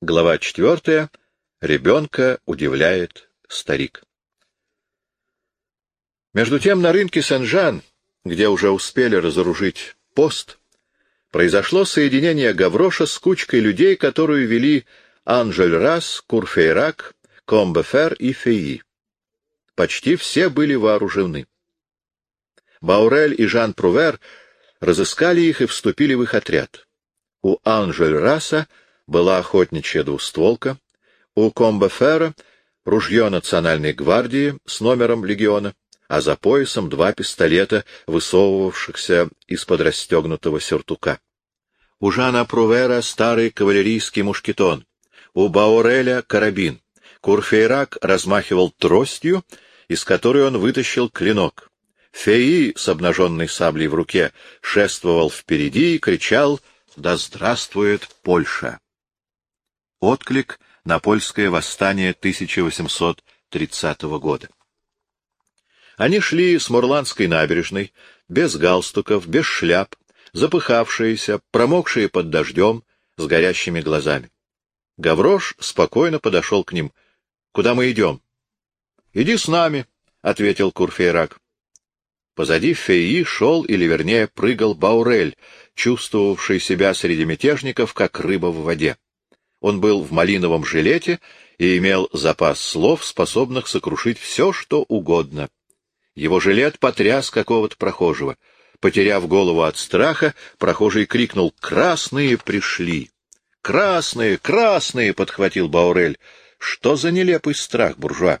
Глава четвертая. Ребенка удивляет старик. Между тем на рынке Сен-Жан, где уже успели разоружить пост, произошло соединение Гавроша с кучкой людей, которую вели Анжель Рас, Курфейрак, Комбефер и Феи. Почти все были вооружены. Баурель и Жан Прувер разыскали их и вступили в их отряд. У Анжель Раса была охотничья двустволка, у Комбефера — ружье национальной гвардии с номером легиона, а за поясом два пистолета, высовывавшихся из-под расстегнутого сюртука. У Жана Прувера старый кавалерийский мушкетон, у Баореля — карабин. Курфейрак размахивал тростью, из которой он вытащил клинок. Феи с обнаженной саблей в руке шествовал впереди и кричал «Да здравствует Польша!» Отклик на польское восстание 1830 года. Они шли с Мурландской набережной, без галстуков, без шляп, запыхавшиеся, промокшие под дождем, с горящими глазами. Гаврош спокойно подошел к ним. — Куда мы идем? — Иди с нами, — ответил Курфейрак. Позади Феи шел, или вернее прыгал Баурель, чувствовавший себя среди мятежников, как рыба в воде. Он был в малиновом жилете и имел запас слов, способных сокрушить все, что угодно. Его жилет потряс какого-то прохожего. Потеряв голову от страха, прохожий крикнул «Красные пришли!» «Красные! Красные!» — подхватил Баурель. «Что за нелепый страх, буржуа?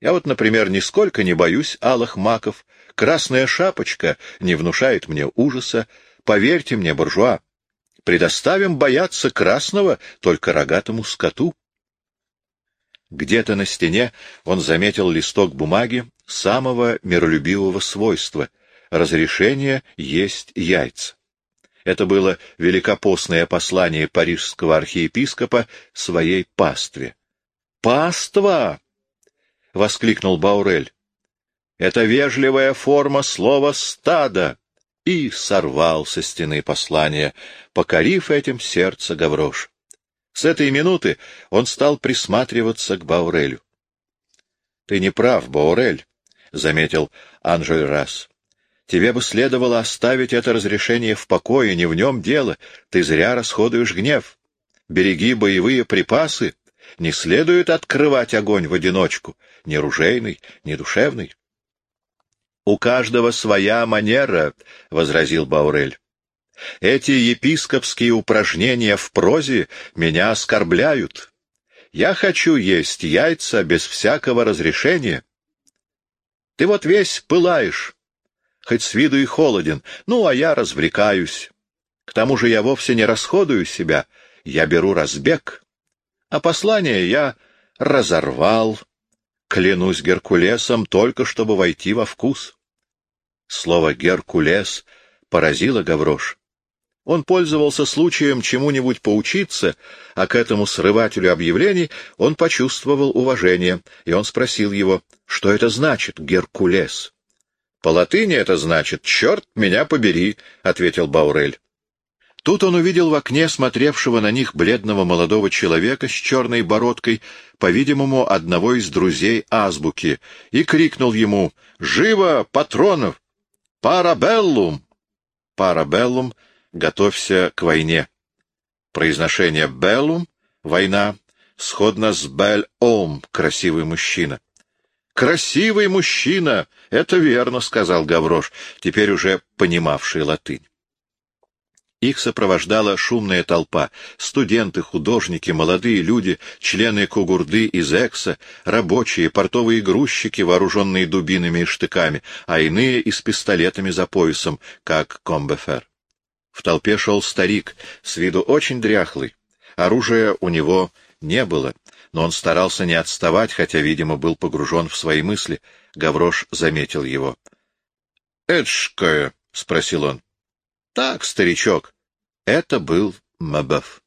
Я вот, например, нисколько не боюсь алых маков. Красная шапочка не внушает мне ужаса. Поверьте мне, буржуа, Предоставим бояться красного только рогатому скоту. Где-то на стене он заметил листок бумаги самого миролюбивого свойства — разрешение есть яйца. Это было великопостное послание парижского архиепископа своей пастве. «Паства!» — воскликнул Баурель. «Это вежливая форма слова «стадо» и сорвал со стены послание, покорив этим сердце Гаврош. С этой минуты он стал присматриваться к Баурелю. — Ты не прав, Баурель, — заметил Анжель Расс. — Тебе бы следовало оставить это разрешение в покое, не в нем дело. Ты зря расходуешь гнев. Береги боевые припасы. Не следует открывать огонь в одиночку, ни ружейный, ни душевный. У каждого своя манера, — возразил Баурель. Эти епископские упражнения в прозе меня оскорбляют. Я хочу есть яйца без всякого разрешения. Ты вот весь пылаешь, хоть с виду и холоден, ну, а я развлекаюсь. К тому же я вовсе не расходую себя, я беру разбег. А послание я разорвал, Клянусь Геркулесом, только чтобы войти во вкус. Слово «Геркулес» поразило Гаврош. Он пользовался случаем чему-нибудь поучиться, а к этому срывателю объявлений он почувствовал уважение, и он спросил его, что это значит «Геркулес». — По латыни это значит «черт меня побери», — ответил Баурель. Тут он увидел в окне смотревшего на них бледного молодого человека с черной бородкой, по-видимому, одного из друзей азбуки, и крикнул ему «Живо, патронов! Парабеллум!» «Парабеллум! Готовься к войне!» Произношение «беллум» — война, сходно с «бель-ом» — красивый мужчина. «Красивый мужчина! Это верно!» — сказал Гаврош, теперь уже понимавший латынь. Их сопровождала шумная толпа — студенты, художники, молодые люди, члены Кугурды из Экса, рабочие, портовые грузчики, вооруженные дубинами и штыками, а иные и с пистолетами за поясом, как Комбефер. В толпе шел старик, с виду очень дряхлый. Оружия у него не было, но он старался не отставать, хотя, видимо, был погружен в свои мысли. Гаврош заметил его. — Эдшкая? — спросил он. — Так, старичок. Это был Мабаф.